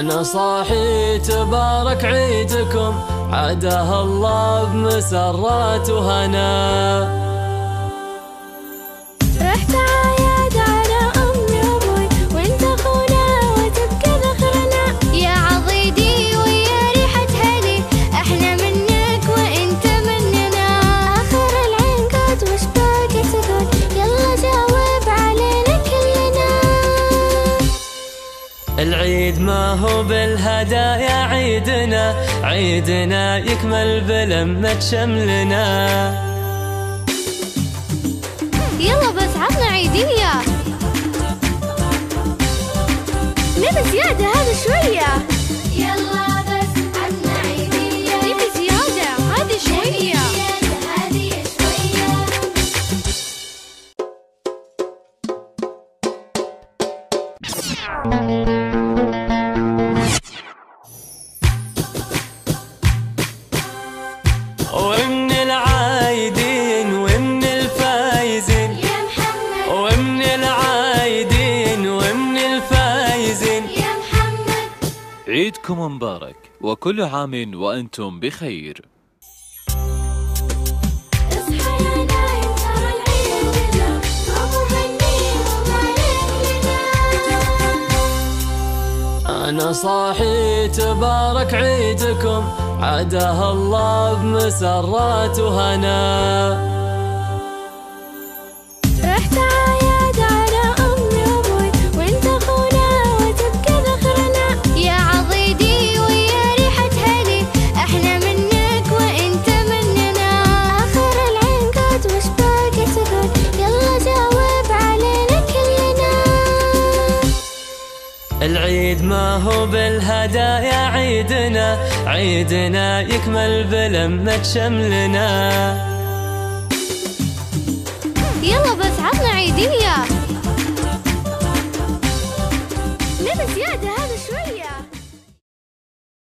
أنا صاحي تبارك عيدكم عادها الله بمسرات وهنا. العيد ما هو بالهدايا عيدنا عيدنا يكمل بلمة شملنا. يلا بس عطنا عيدية نبي زيادة هذا شوية. يلا بس عطنا عيدية نبي زيادة هذه شوية. هذه شوية. ومن العايدين ومن الفايزين. يا محمد. ومن العايدين ومن الفايزين. يا محمد. عيدكم مبارك وكل عام وأنتم بخير. أنا صاحي تبارك عيدكم. عادها الله بمسرات وهنا. العيد ما هو بالهدايا عيدنا عيدنا يكمل بلمة شملنا.